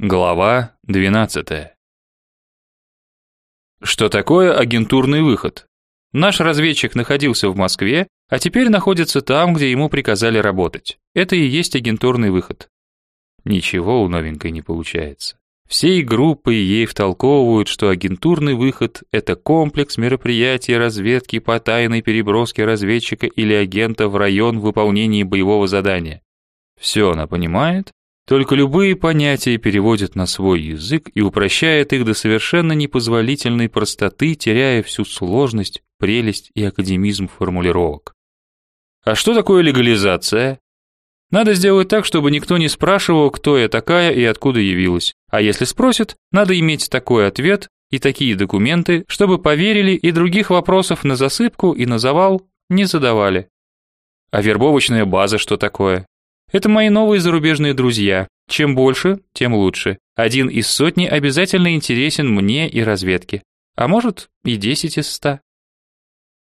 Глава 12. Что такое агентурный выход? Наш разведчик находился в Москве, а теперь находится там, где ему приказали работать. Это и есть агентурный выход. Ничего у новенькой не получается. Всей группой ей втолковывают, что агентурный выход – это комплекс мероприятий разведки по тайной переброске разведчика или агента в район выполнения боевого задания. Все она понимает, только любые понятия переводит на свой язык и упрощает их до совершенно непозволительной простоты, теряя всю сложность, прелесть и академизм формулировок. А что такое легализация? Надо сделать так, чтобы никто не спрашивал, кто я такая и откуда явилась. А если спросят, надо иметь такой ответ и такие документы, чтобы поверили и других вопросов на засыпку и на завал не задавали. А вербовочная база что такое? Это мои новые зарубежные друзья. Чем больше, тем лучше. Один из сотни обязательно интересен мне и разведке. А может, и десять из ста.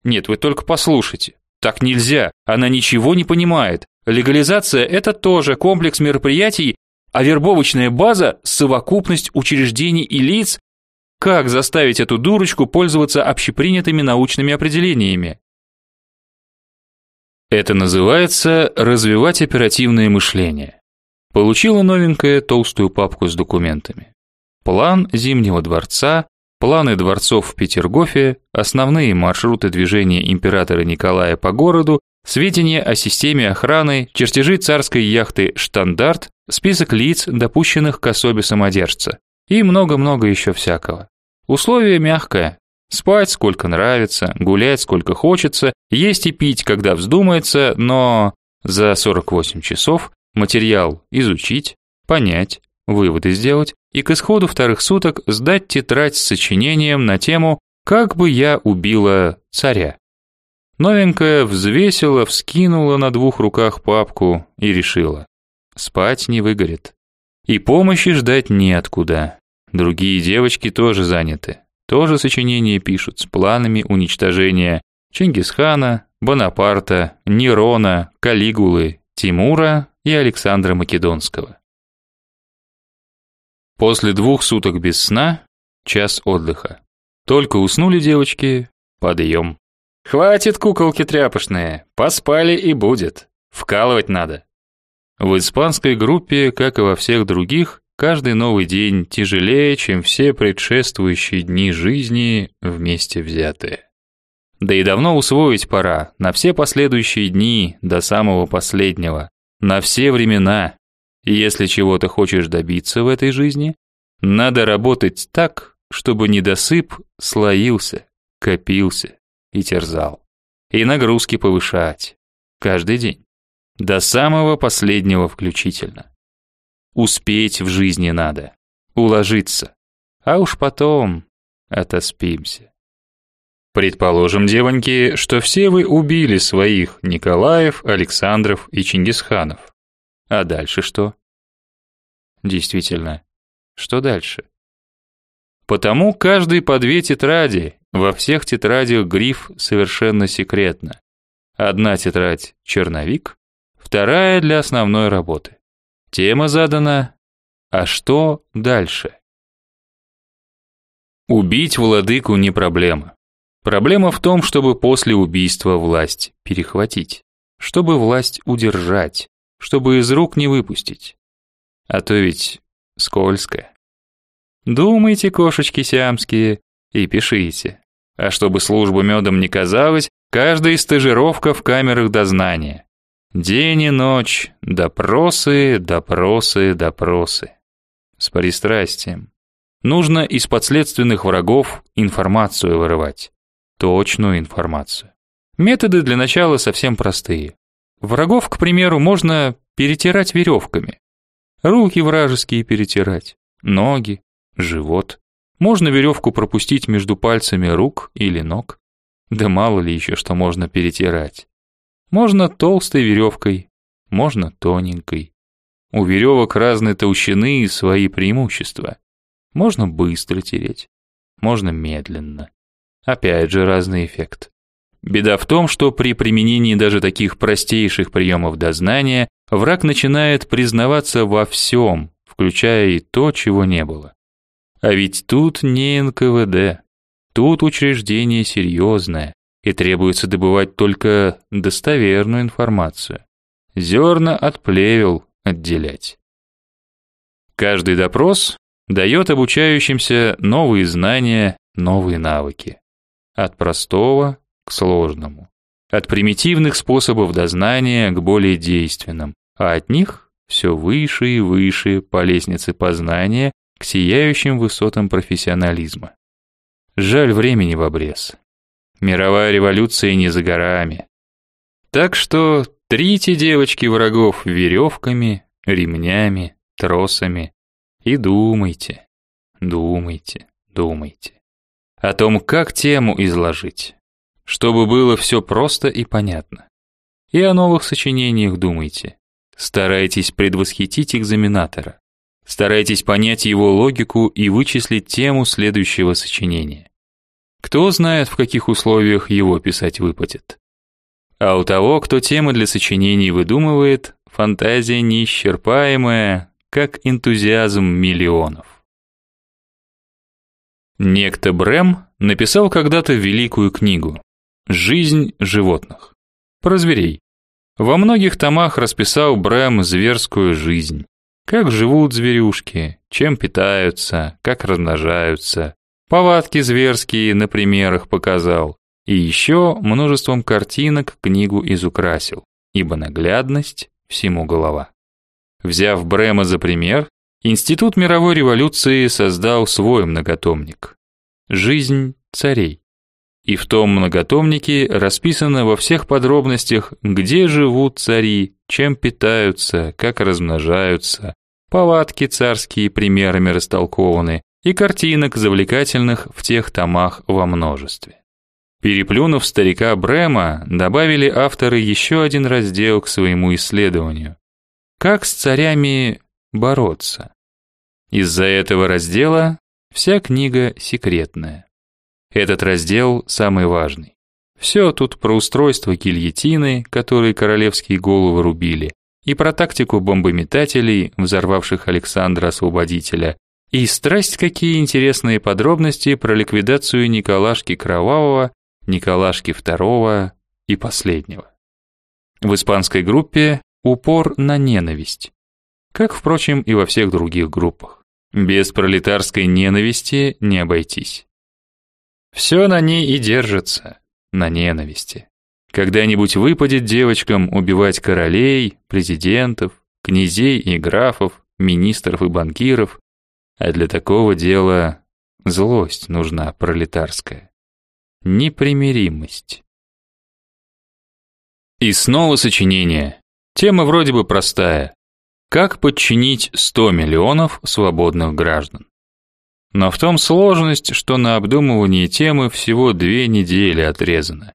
Нет, вы только послушайте. Так нельзя. Она ничего не понимает. Легализация это тоже комплекс мероприятий, а вербовочная база совокупность учреждений и лиц. Как заставить эту дурочку пользоваться общепринятыми научными определениями? Это называется развивать оперативное мышление. Получила новенькая толстую папку с документами. План Зимнего дворца, планы дворцов в Петергофе, основные маршруты движения императора Николая по городу, сведения о системе охраны, чертежи царской яхты Штандарт, список лиц, допущенных к особе самодержца и много-много еще всякого. Условие мягкое, Спать сколько нравится, гулять сколько хочется, есть и пить, когда вздумается, но за 48 часов материал изучить, понять, выводы сделать и к исходу вторых суток сдать тетрадь с сочинением на тему «Как бы я убила царя». Новенькая взвесила, вскинула на двух руках папку и решила. Спать не выгорит. И помощи ждать неоткуда. Другие девочки тоже заняты. Тоже сочинения пишут с планами уничтожения Чингисхана, Бонапарта, Нерона, Калигулы, Тимура и Александра Македонского. После двух суток без сна час отдыха. Только уснули девочки, подъем. Хватит куколки тряпочные, поспали и будет. Вкалывать надо. В испанской группе, как и во всех других, Каждый новый день тяжелее, чем все предшествующие дни жизни вместе взятые. Да и давно усвоить пора, на все последующие дни, до самого последнего, на все времена. Если чего-то хочешь добиться в этой жизни, надо работать так, чтобы недосып слоился, копился и терзал. И нагрузки повышать. Каждый день. До самого последнего включительно. Успеть в жизни надо. Уложиться. А уж потом отоспимся. Предположим, девоньки, что все вы убили своих Николаев, Александров и Чингисханов. А дальше что? Действительно, что дальше? Потому каждый по две тетради, во всех тетрадях гриф совершенно секретно. Одна тетрадь черновик, вторая для основной работы. Тема задана «А что дальше?». Убить владыку не проблема. Проблема в том, чтобы после убийства власть перехватить, чтобы власть удержать, чтобы из рук не выпустить. А то ведь скользко. Думайте, кошечки сиамские, и пишите. А чтобы служба медом не казалась, каждая стажировка в камерах дознания. День и ночь, допросы, допросы, допросы. С пристрастием. Нужно из подследственных врагов информацию вырывать. Точную информацию. Методы для начала совсем простые. Врагов, к примеру, можно перетирать веревками. Руки вражеские перетирать, ноги, живот. Можно веревку пропустить между пальцами рук или ног. Да мало ли еще что можно перетирать. Можно толстой веревкой, можно тоненькой. У веревок разной толщины и свои преимущества. Можно быстро тереть, можно медленно. Опять же разный эффект. Беда в том, что при применении даже таких простейших приемов дознания враг начинает признаваться во всем, включая и то, чего не было. А ведь тут не НКВД. Тут учреждение серьезное, и требуется добывать только достоверную информацию. Зерна от плевел отделять. Каждый допрос дает обучающимся новые знания, новые навыки. От простого к сложному. От примитивных способов дознания к более действенным, а от них все выше и выше по лестнице познания к сияющим высотам профессионализма. Жаль времени в обрез. Мировая революция не за горами. Так что трите девочки врагов веревками, ремнями, тросами и думайте, думайте, думайте о том, как тему изложить, чтобы было все просто и понятно. И о новых сочинениях думайте. Старайтесь предвосхитить экзаменатора. Старайтесь понять его логику и вычислить тему следующего сочинения. Кто знает, в каких условиях его писать выпадет. А у того, кто темы для сочинений выдумывает, фантазия неисчерпаемая, как энтузиазм миллионов. Некто Брэм написал когда-то великую книгу «Жизнь животных» про зверей. Во многих томах расписал Брэм зверскую жизнь. Как живут зверюшки, чем питаются, как размножаются. Повадки зверские на примерах показал. И еще множеством картинок книгу изукрасил, ибо наглядность всему голова. Взяв Брема за пример, Институт мировой революции создал свой многотомник «Жизнь царей». И в том многотомнике расписано во всех подробностях, где живут цари, чем питаются, как размножаются, повадки царские примерами растолкованы, и картинок завлекательных в тех томах во множестве. Переплюнув старика Брема, добавили авторы еще один раздел к своему исследованию. Как с царями бороться? Из-за этого раздела вся книга секретная. Этот раздел самый важный. Все тут про устройство гильотины, которые королевские головы рубили, и про тактику бомбометателей, взорвавших Александра Освободителя, и страсть какие интересные подробности про ликвидацию Николашки Кровавого, Николашки II и последнего. В испанской группе упор на ненависть, как, впрочем, и во всех других группах. Без пролетарской ненависти не обойтись. Все на ней и держится, на ненависти. Когда-нибудь выпадет девочкам убивать королей, президентов, князей и графов, министров и банкиров, а для такого дела злость нужна пролетарская. Непримиримость. И снова сочинение. Тема вроде бы простая. Как подчинить 100 миллионов свободных граждан? Но в том сложность, что на обдумывание темы всего две недели отрезано.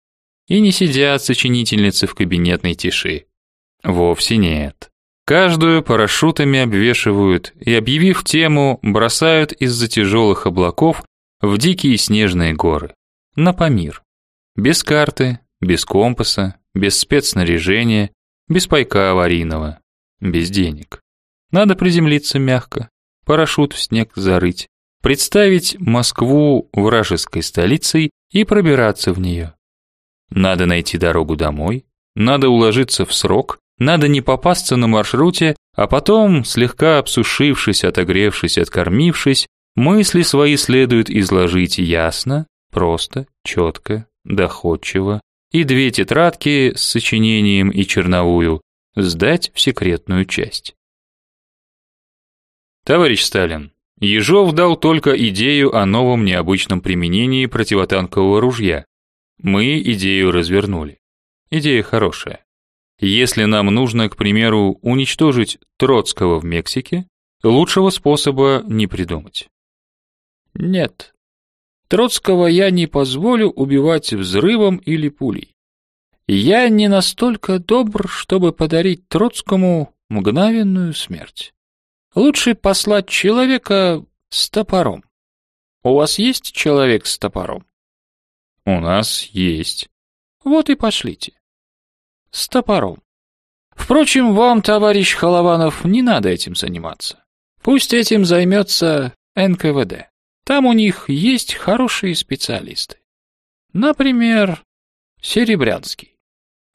И не сидят сочинительницы в кабинетной тиши. Вовсе нет. Каждую парашютами обвешивают и, объявив тему, бросают из-за тяжелых облаков в дикие снежные горы. На Памир. Без карты, без компаса, без спецснаряжения, без пайка аварийного, без денег. Надо приземлиться мягко, парашют в снег зарыть, представить Москву вражеской столицей и пробираться в нее. Надо найти дорогу домой, надо уложиться в срок, надо не попасться на маршруте, а потом, слегка обсушившись, отогревшись, откормившись, мысли свои следует изложить ясно, просто, четко, доходчиво, и две тетрадки с сочинением и черновую сдать в секретную часть. Товарищ Сталин, Ежов дал только идею о новом необычном применении противотанкового ружья. Мы идею развернули. Идея хорошая. Если нам нужно, к примеру, уничтожить Троцкого в Мексике, лучшего способа не придумать. Нет. Троцкого я не позволю убивать взрывом или пулей. Я не настолько добр, чтобы подарить Троцкому мгновенную смерть. Лучше послать человека с топором. У вас есть человек с топором? У нас есть. Вот и пошлите. С топором. Впрочем, вам, товарищ Холованов, не надо этим заниматься. Пусть этим займется НКВД. Там у них есть хорошие специалисты. Например, Серебрянский.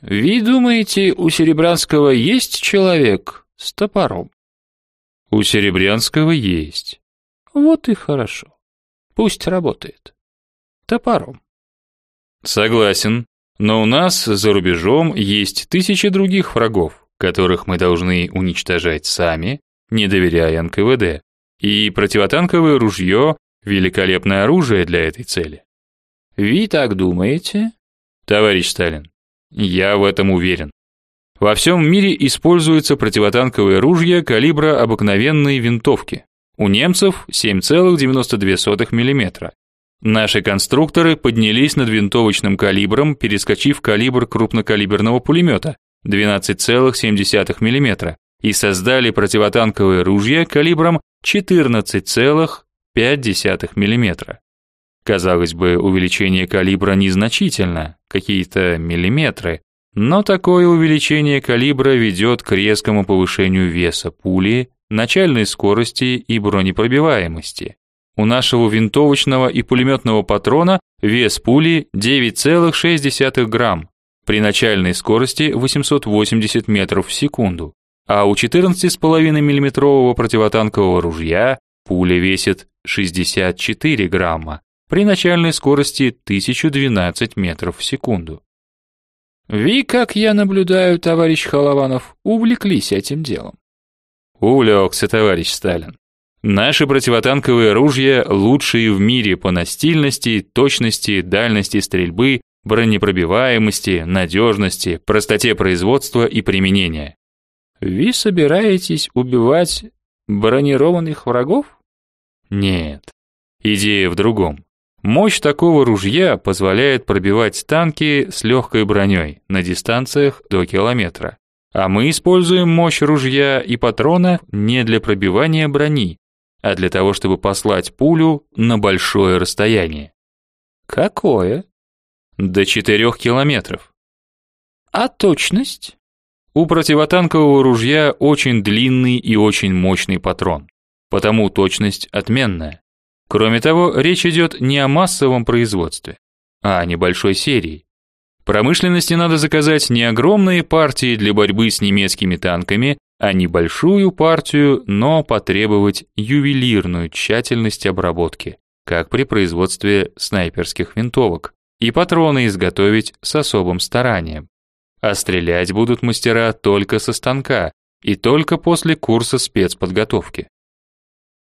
Вы думаете, у Серебрянского есть человек с топором? У Серебрянского есть. Вот и хорошо. Пусть работает. Топором. Согласен. Но у нас за рубежом есть тысячи других врагов, которых мы должны уничтожать сами, не доверяя НКВД. И противотанковое ружье – великолепное оружие для этой цели. Вы так думаете? Товарищ Сталин, я в этом уверен. Во всем мире используются противотанковые ружья калибра обыкновенной винтовки. У немцев 7,92 мм. Наши конструкторы поднялись над винтовочным калибром, перескочив калибр крупнокалиберного пулемета 12,7 мм и создали противотанковые ружья калибром 14,5 мм. Казалось бы, увеличение калибра незначительно, какие-то миллиметры, но такое увеличение калибра ведет к резкому повышению веса пули, начальной скорости и бронепробиваемости. У нашего винтовочного и пулеметного патрона вес пули 9,6 грамм, при начальной скорости 880 метров в секунду, а у 14,5 миллиметрового противотанкового ружья пуля весит 64 грамма, при начальной скорости 1012 метров в секунду. Вы, как я наблюдаю, товарищ Холованов, увлеклись этим делом. Увлекся, товарищ Сталин. Наши противотанковые ружья лучшие в мире по настильности, точности, дальности стрельбы, бронепробиваемости, надежности, простоте производства и применения. Вы собираетесь убивать бронированных врагов? Нет. Идея в другом. Мощь такого ружья позволяет пробивать танки с легкой броней на дистанциях до километра. А мы используем мощь ружья и патрона не для пробивания брони, а для того, чтобы послать пулю на большое расстояние. Какое? До 4 километров. А точность? У противотанкового ружья очень длинный и очень мощный патрон, потому точность отменная. Кроме того, речь идет не о массовом производстве, а о небольшой серии. Промышленности надо заказать не огромные партии для борьбы с немецкими танками, а небольшую партию, но потребовать ювелирную тщательность обработки, как при производстве снайперских винтовок, и патроны изготовить с особым старанием. А стрелять будут мастера только со станка и только после курса спецподготовки.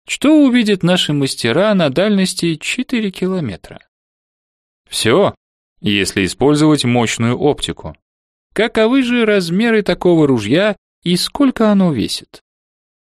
Что увидят наши мастера на дальности 4 километра? Все, если использовать мощную оптику. Каковы же размеры такого ружья и сколько оно весит?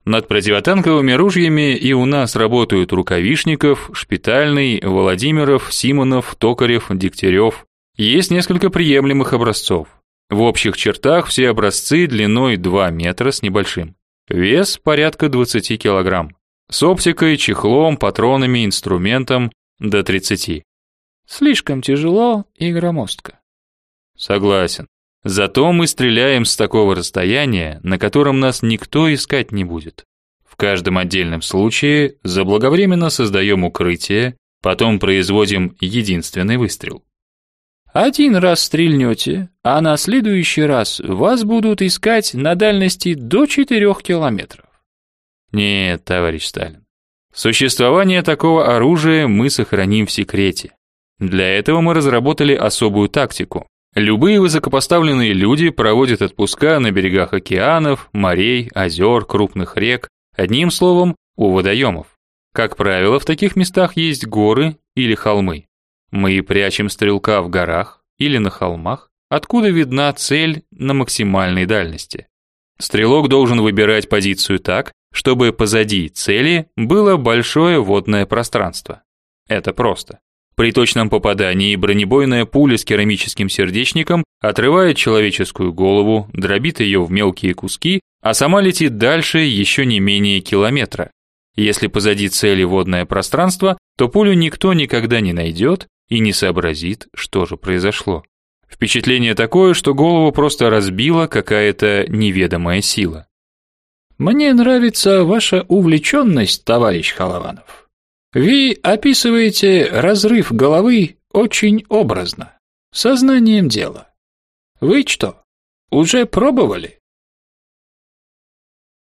Над противотанковыми ружьями и у нас работают Рукавишников, Шпитальный, Владимиров, Симонов, Токарев, Дегтярев. Есть несколько приемлемых образцов. В общих чертах все образцы длиной 2 метра с небольшим. Вес порядка 20 килограмм. С оптикой, чехлом, патронами, инструментом до 30. Слишком тяжело и громоздко. Согласен. Зато мы стреляем с такого расстояния, на котором нас никто искать не будет. В каждом отдельном случае заблаговременно создаем укрытие, потом производим единственный выстрел. Один раз стрельнете, а на следующий раз вас будут искать на дальности до 4 километров. Нет, товарищ Сталин. Существование такого оружия мы сохраним в секрете. Для этого мы разработали особую тактику. Любые высокопоставленные люди проводят отпуска на берегах океанов, морей, озер, крупных рек, одним словом, у водоемов. Как правило, в таких местах есть горы или холмы. Мы прячем стрелка в горах или на холмах, откуда видна цель на максимальной дальности. Стрелок должен выбирать позицию так, чтобы позади цели было большое водное пространство. Это просто. При точном попадании бронебойная пуля с керамическим сердечником отрывает человеческую голову, дробит ее в мелкие куски, а сама летит дальше еще не менее километра. Если позади цели водное пространство, то пулю никто никогда не найдет и не сообразит, что же произошло. Впечатление такое, что голову просто разбила какая-то неведомая сила. Мне нравится ваша увлеченность, товарищ Халаванов. Вы описываете разрыв головы очень образно, сознанием дела. Вы что, уже пробовали?